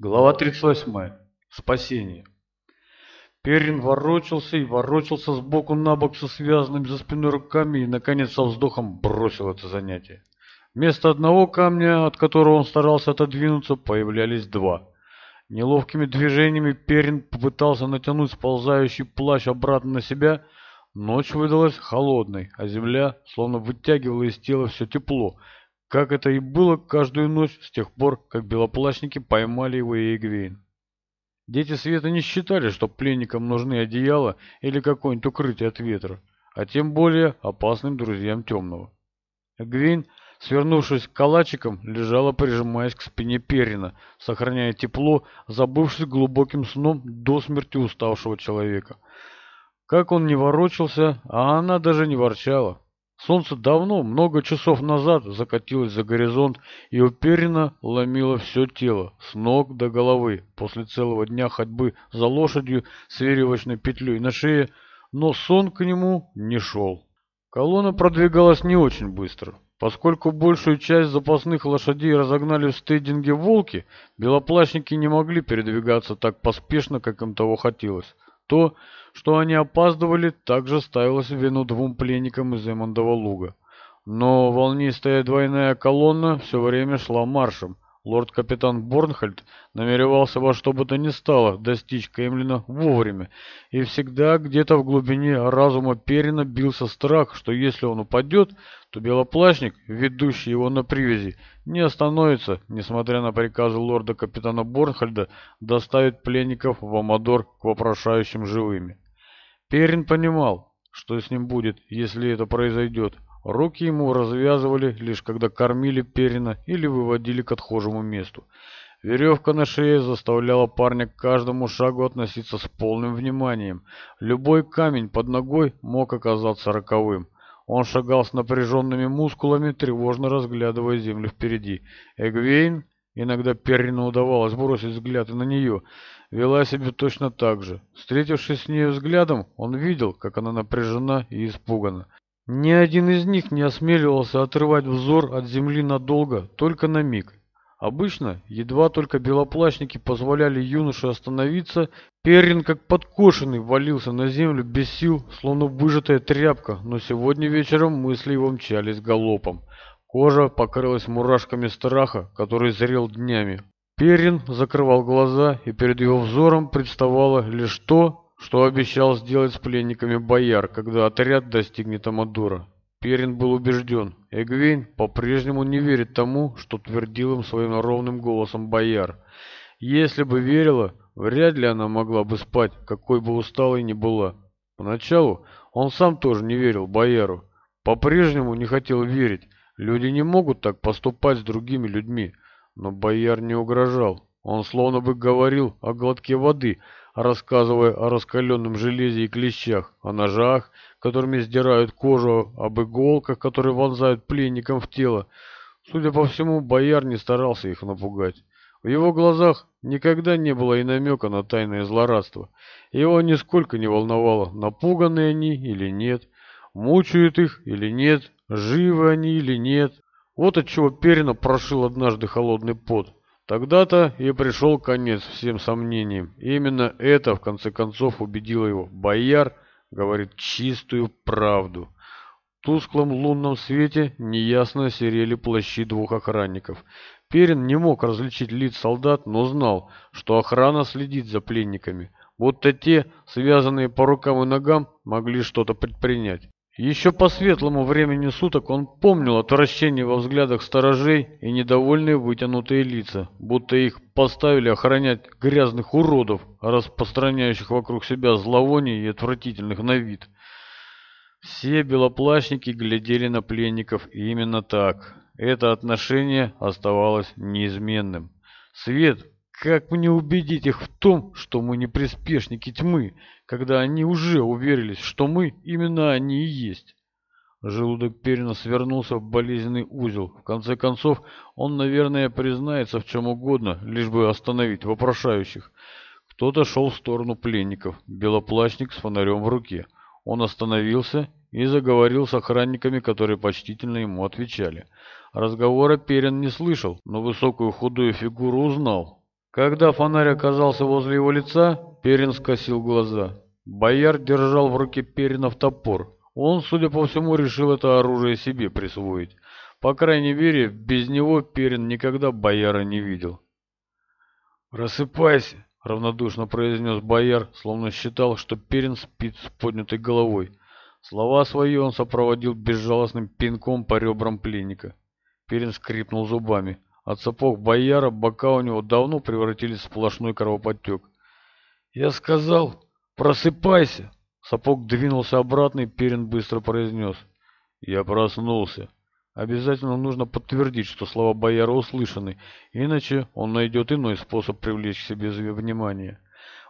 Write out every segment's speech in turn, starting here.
Глава 38. Спасение. Перин ворочался и ворочался сбоку на бок со связанными за спиной руками и, наконец, со вздохом бросил это занятие. Вместо одного камня, от которого он старался отодвинуться, появлялись два. Неловкими движениями Перин попытался натянуть сползающий плащ обратно на себя. Ночь выдалась холодной, а земля словно вытягивала из тела все тепло, как это и было каждую ночь с тех пор, как белоплащники поймали его и Эгвейн. Дети Света не считали, что пленникам нужны одеяла или какое-нибудь укрытие от ветра, а тем более опасным друзьям Темного. Эгвейн, свернувшись калачиком, лежала, прижимаясь к спине Перина, сохраняя тепло, забывшись глубоким сном до смерти уставшего человека. Как он не ворочался, а она даже не ворчала. Солнце давно, много часов назад, закатилось за горизонт и уперенно ломило все тело, с ног до головы, после целого дня ходьбы за лошадью с веревочной петлей на шее, но сон к нему не шел. Колонна продвигалась не очень быстро. Поскольку большую часть запасных лошадей разогнали в стейдинге волки, белоплащники не могли передвигаться так поспешно, как им того хотелось. То, что они опаздывали, также ставилось вину двум пленникам из Эмондова луга. Но волнистая двойная колонна все время шла маршем. Лорд-капитан Борнхальд намеревался во что бы то ни стало достичь Кремлина вовремя, и всегда где-то в глубине разума Перина бился страх, что если он упадет, то белоплащник, ведущий его на привязи, не остановится, несмотря на приказы лорда-капитана Борнхальда, доставить пленников в Амадор к вопрошающим живыми. Перин понимал, что с ним будет, если это произойдет. Руки ему развязывали, лишь когда кормили Перина или выводили к отхожему месту. Веревка на шее заставляла парня к каждому шагу относиться с полным вниманием. Любой камень под ногой мог оказаться роковым. Он шагал с напряженными мускулами, тревожно разглядывая землю впереди. Эгвейн Иногда Перрину удавалось бросить взгляд на нее. Вела себя точно так же. Встретившись с ней взглядом, он видел, как она напряжена и испугана. Ни один из них не осмеливался отрывать взор от земли надолго, только на миг. Обычно, едва только белоплащники позволяли юноше остановиться, Перрин, как подкошенный, валился на землю без сил, словно выжатая тряпка, но сегодня вечером мысли его мчались галопом. Кожа покрылась мурашками страха, который зрел днями. Перин закрывал глаза, и перед его взором представало лишь то, что обещал сделать с пленниками бояр, когда отряд достигнет Амадура. Перин был убежден, Эгвейн по-прежнему не верит тому, что твердил им своим ровным голосом бояр. Если бы верила, вряд ли она могла бы спать, какой бы усталой ни была. Поначалу он сам тоже не верил бояру, по-прежнему не хотел верить, Люди не могут так поступать с другими людьми, но бояр не угрожал. Он словно бы говорил о глотке воды, рассказывая о раскаленном железе и клещах, о ножах, которыми сдирают кожу, об иголках, которые вонзают пленникам в тело. Судя по всему, бояр не старался их напугать. В его глазах никогда не было и намека на тайное злорадство. Его нисколько не волновало, напуганы они или нет мучают их или нет, живы они или нет. Вот от чего Перина прошил однажды холодный пот. Тогда-то и пришел конец всем сомнениям. именно это, в конце концов, убедило его. Бояр говорит чистую правду. В тусклом лунном свете неясно серели плащи двух охранников. Перин не мог различить лиц солдат, но знал, что охрана следит за пленниками. Будто те, связанные по рукам и ногам, могли что-то предпринять. Еще по светлому времени суток он помнил отвращение во взглядах сторожей и недовольные вытянутые лица, будто их поставили охранять грязных уродов, распространяющих вокруг себя зловоние и отвратительных на вид. Все белоплащники глядели на пленников именно так. Это отношение оставалось неизменным. Свет как мне убедить их в том, что мы не приспешники тьмы, когда они уже уверились, что мы именно они и есть? Желудок Перина свернулся в болезненный узел. В конце концов, он, наверное, признается в чем угодно, лишь бы остановить вопрошающих. Кто-то шел в сторону пленников, белоплащник с фонарем в руке. Он остановился и заговорил с охранниками, которые почтительно ему отвечали. Разговора Перин не слышал, но высокую худую фигуру узнал. Когда фонарь оказался возле его лица, Перин скосил глаза. Бояр держал в руке Перинов топор. Он, судя по всему, решил это оружие себе присвоить. По крайней мере, без него Перин никогда бояра не видел. «Рассыпайся!» — равнодушно произнес бояр, словно считал, что Перин спит с поднятой головой. Слова свои он сопроводил безжалостным пинком по ребрам пленника. Перин скрипнул зубами. От сапог бояра бока у него давно превратились в сплошной кровоподтек. «Я сказал, просыпайся!» Сапог двинулся обратно, и Перин быстро произнес. «Я проснулся. Обязательно нужно подтвердить, что слова бояра услышаны, иначе он найдет иной способ привлечь к себе внимание».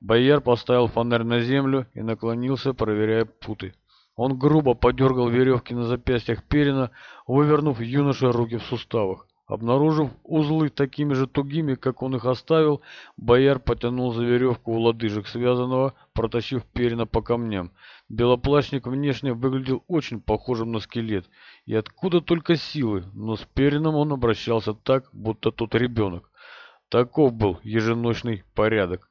Бояр поставил фонарь на землю и наклонился, проверяя путы. Он грубо подергал веревки на запястьях Перина, вывернув юноше руки в суставах. Обнаружив узлы такими же тугими, как он их оставил, бояр потянул за веревку у лодыжек связанного, протащив перина по камням. Белоплащник внешне выглядел очень похожим на скелет, и откуда только силы, но с перином он обращался так, будто тот ребенок. Таков был еженочный порядок.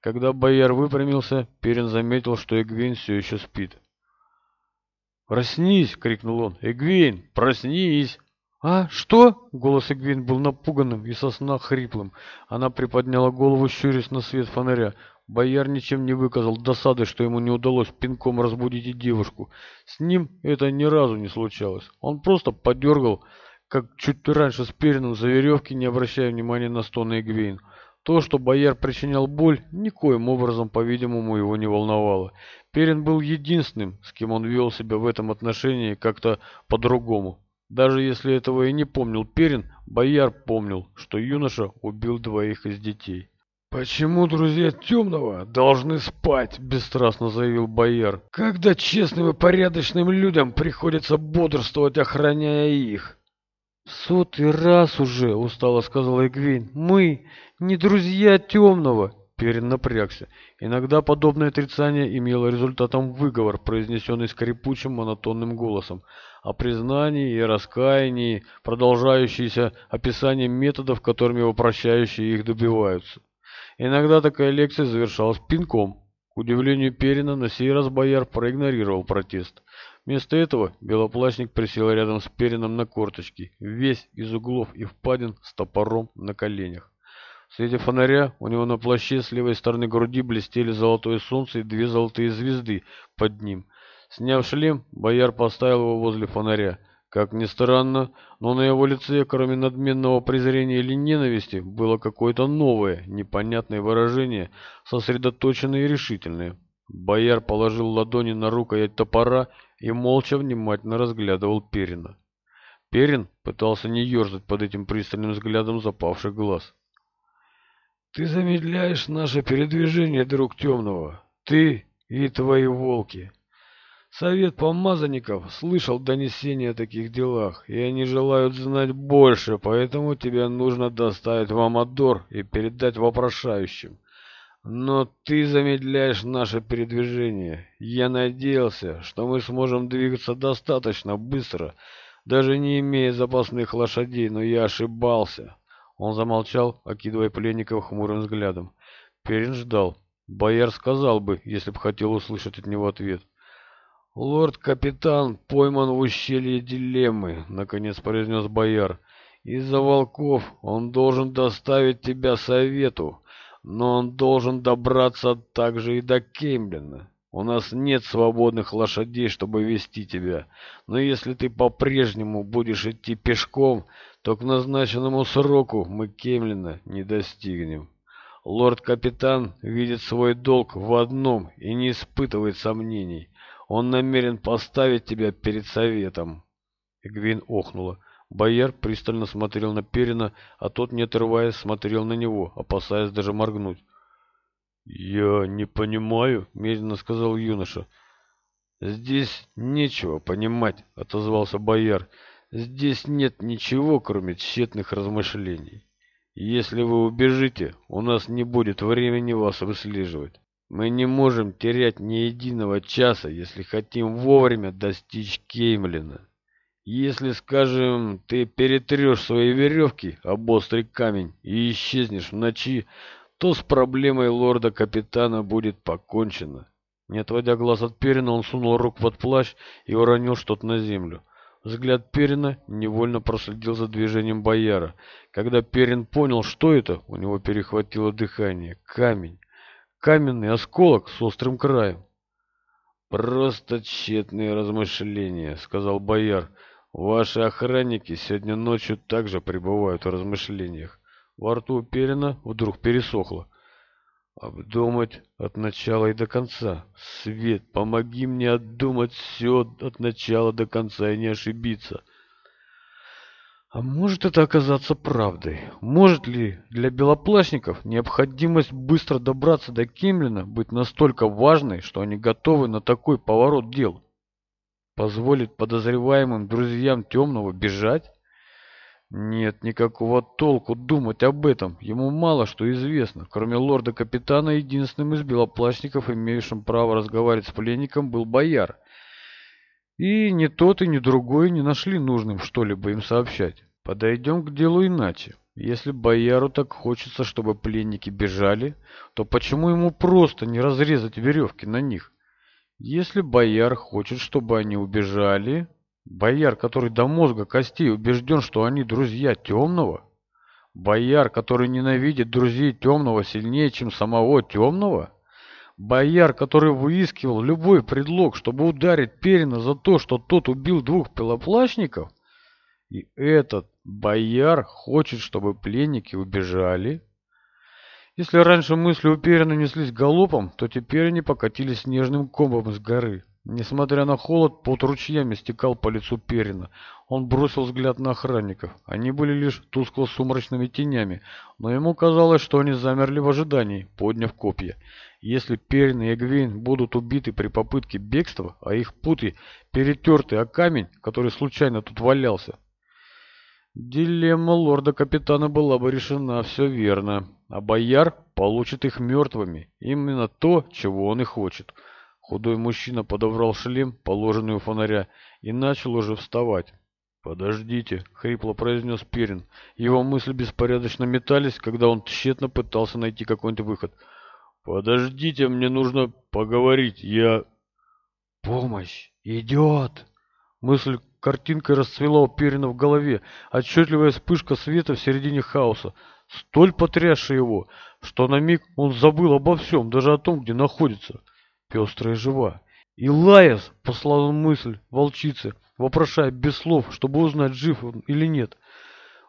Когда бояр выпрямился, Перин заметил, что Эгвейн все еще спит. «Проснись!» — крикнул он. «Эгвейн, проснись!» А, что?» — голос Эгвин был напуганным и со сна хриплым. Она приподняла голову, щурясь на свет фонаря. Бояр ничем не выказал досады, что ему не удалось пинком разбудить и девушку. С ним это ни разу не случалось. Он просто подергал, как чуть раньше с Перином за веревки, не обращая внимания на стоны Эгвин. То, что бояр причинял боль, никоим образом, по-видимому, его не волновало. Перин был единственным, с кем он вел себя в этом отношении как-то по-другому. Даже если этого и не помнил Перин, Бояр помнил, что юноша убил двоих из детей. «Почему друзья Темного должны спать?» – бесстрастно заявил Бояр. «Когда честным и порядочным людям приходится бодрствовать, охраняя их?» «Сотый раз уже», – устало сказала Игвейн, – «мы не друзья Темного Перин напрягся. Иногда подобное отрицание имело результатом выговор, произнесенный скрипучим монотонным голосом. О признании и раскаянии, продолжающиеся описанием методов, которыми упрощающие их добиваются. Иногда такая лекция завершалась пинком. К удивлению Перина, на сей раз бояр проигнорировал протест. Вместо этого белоплачник присел рядом с Перином на корточки, весь из углов и впадин с топором на коленях. В свете фонаря у него на плаще с левой стороны груди блестели золотое солнце и две золотые звезды под ним. Сняв шлем, бояр поставил его возле фонаря. Как ни странно, но на его лице, кроме надменного презрения или ненависти, было какое-то новое, непонятное выражение, сосредоточенное и решительное. Бояр положил ладони на рукоять топора и молча внимательно разглядывал Перина. Перин пытался не ерзать под этим пристальным взглядом запавших глаз. Ты замедляешь наше передвижение, друг темного. Ты и твои волки. Совет помазанников слышал донесения о таких делах, и они желают знать больше, поэтому тебе нужно доставить вам Амадор и передать вопрошающим. Но ты замедляешь наше передвижение. Я надеялся, что мы сможем двигаться достаточно быстро, даже не имея запасных лошадей, но я ошибался. Он замолчал, окидывая пленников хмурым взглядом. Перин ждал. Бояр сказал бы, если бы хотел услышать от него ответ. «Лорд-капитан пойман в ущелье дилеммы», — наконец произнес бояр. «Из-за волков он должен доставить тебя совету, но он должен добраться также и до Кемблина. У нас нет свободных лошадей, чтобы вести тебя. Но если ты по-прежнему будешь идти пешком, то к назначенному сроку мы Кемлина не достигнем. Лорд-капитан видит свой долг в одном и не испытывает сомнений. Он намерен поставить тебя перед советом. Эгвин охнула. Бояр пристально смотрел на Перина, а тот, не отрываясь, смотрел на него, опасаясь даже моргнуть. «Я не понимаю», — медленно сказал юноша. «Здесь нечего понимать», — отозвался бояр. «Здесь нет ничего, кроме тщетных размышлений. Если вы убежите, у нас не будет времени вас выслеживать. Мы не можем терять ни единого часа, если хотим вовремя достичь Кеймлина. Если, скажем, ты перетрешь свои веревки об острый камень и исчезнешь в ночи, то с проблемой лорда-капитана будет покончено. Не отводя глаз от Перина, он сунул руку под плащ и уронил что-то на землю. Взгляд Перина невольно проследил за движением бояра. Когда Перин понял, что это, у него перехватило дыхание. Камень. Каменный осколок с острым краем. «Просто тщетные размышления», — сказал бояр. «Ваши охранники сегодня ночью также пребывают в размышлениях. Во рту Перина вдруг пересохло. Обдумать от начала и до конца. Свет, помоги мне отдумать все от начала до конца и не ошибиться. А может это оказаться правдой? Может ли для белоплащников необходимость быстро добраться до Кемлина быть настолько важной, что они готовы на такой поворот дел? Позволит подозреваемым друзьям Темного бежать? Нет никакого толку думать об этом. Ему мало что известно. Кроме лорда-капитана, единственным из белоплащников, имеющим право разговаривать с пленником, был бояр. И ни тот, и ни другой не нашли нужным что-либо им сообщать. Подойдем к делу иначе. Если бояру так хочется, чтобы пленники бежали, то почему ему просто не разрезать веревки на них? Если бояр хочет, чтобы они убежали, Бояр, который до мозга костей убежден, что они друзья темного? Бояр, который ненавидит друзей темного сильнее, чем самого темного? Бояр, который выискивал любой предлог, чтобы ударить Перина за то, что тот убил двух пилоплащников? И этот бояр хочет, чтобы пленники убежали? Если раньше мысли у Перина неслись галопом, то теперь они покатились снежным комбом с горы. Несмотря на холод, пот ручьями стекал по лицу Перина. Он бросил взгляд на охранников. Они были лишь тускло-сумрачными тенями, но ему казалось, что они замерли в ожидании, подняв копья. Если Перин и Эгвейн будут убиты при попытке бегства, а их путы перетерты о камень, который случайно тут валялся... Дилемма лорда-капитана была бы решена, все верно. А бояр получит их мертвыми, именно то, чего он и хочет. Худой мужчина подобрал шлем, положенный у фонаря, и начал уже вставать. «Подождите», — хрипло произнес Перин. Его мысли беспорядочно метались, когда он тщетно пытался найти какой-нибудь выход. «Подождите, мне нужно поговорить, я...» «Помощь! Идет!» Мысль картинкой расцвела у Перина в голове, отчетливая вспышка света в середине хаоса, столь потрясшая его, что на миг он забыл обо всем, даже о том, где находится пестрая жива. И Лаис послал мысль волчице, вопрошая без слов, чтобы узнать, жив он или нет.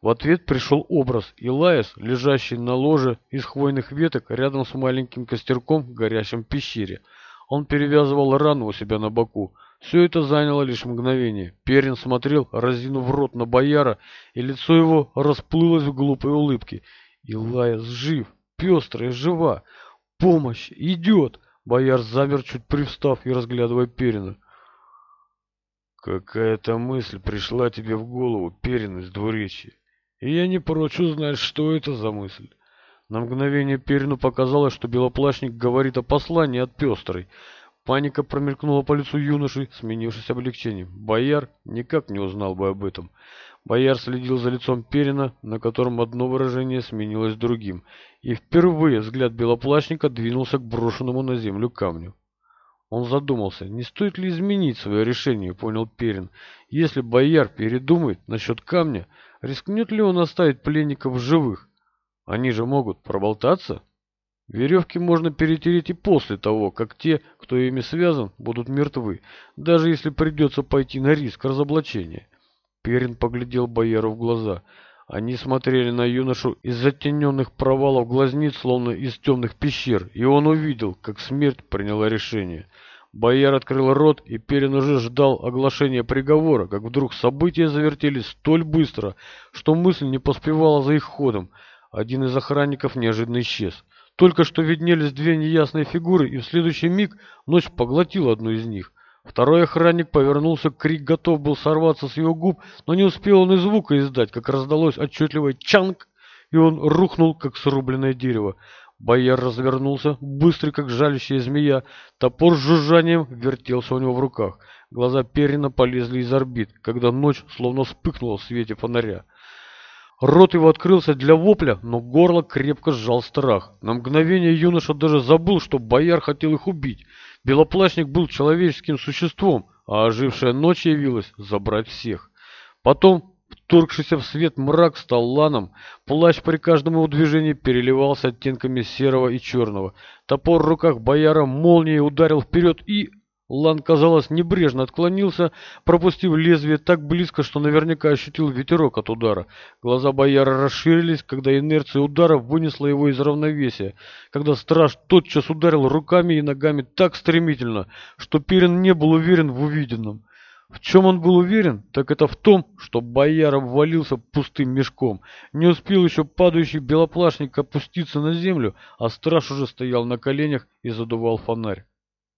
В ответ пришел образ Илаис, лежащий на ложе из хвойных веток рядом с маленьким костерком, в горящем пещере. Он перевязывал рану у себя на боку. Все это заняло лишь мгновение. Перин смотрел, разинув рот на бояра, и лицо его расплылось в глупой улыбке. Илаис жив, пестрая, жива. Помощь идет. Бояр замер, чуть привстав и разглядывая Перина. «Какая-то мысль пришла тебе в голову, Перин из двуречья, и я не прочь узнать, что это за мысль». На мгновение Перину показалось, что белоплащник говорит о послании от пестрой. Паника промелькнула по лицу юноши, сменившись облегчением. Бояр никак не узнал бы об этом. Бояр следил за лицом Перина, на котором одно выражение сменилось другим, и впервые взгляд белоплащника двинулся к брошенному на землю камню. Он задумался, не стоит ли изменить свое решение, понял Перин. Если бояр передумает насчет камня, рискнет ли он оставить пленников живых? Они же могут проболтаться. Веревки можно перетереть и после того, как те, кто ими связан, будут мертвы, даже если придется пойти на риск разоблачения. Перин поглядел Бояру в глаза. Они смотрели на юношу из затененных провалов глазниц, словно из темных пещер, и он увидел, как смерть приняла решение. Бояр открыл рот, и Перин уже ждал оглашения приговора, как вдруг события завертелись столь быстро, что мысль не поспевала за их ходом. Один из охранников неожиданно исчез. Только что виднелись две неясные фигуры, и в следующий миг ночь поглотила одну из них. Второй охранник повернулся, крик готов был сорваться с его губ, но не успел он и звука издать, как раздалось отчетливое «чанг», и он рухнул, как срубленное дерево. Бояр развернулся, быстрый, как жалящая змея. Топор с жужжанием вертелся у него в руках. Глаза Перина полезли из орбит, когда ночь словно вспыхнула в свете фонаря. Рот его открылся для вопля, но горло крепко сжал страх. На мгновение юноша даже забыл, что бояр хотел их убить. Белоплащник был человеческим существом, а ожившая ночь явилась забрать всех. Потом, вторгшийся в свет мрак стал ланом, плащ при каждом его движении переливался оттенками серого и черного. Топор в руках бояра молнией ударил вперед и Лан, казалось, небрежно отклонился, пропустив лезвие так близко, что наверняка ощутил ветерок от удара. Глаза бояра расширились, когда инерция удара вынесла его из равновесия, когда страж тотчас ударил руками и ногами так стремительно, что Перин не был уверен в увиденном. В чем он был уверен, так это в том, что бояр обвалился пустым мешком. Не успел еще падающий белоплашник опуститься на землю, а страж уже стоял на коленях и задувал фонарь.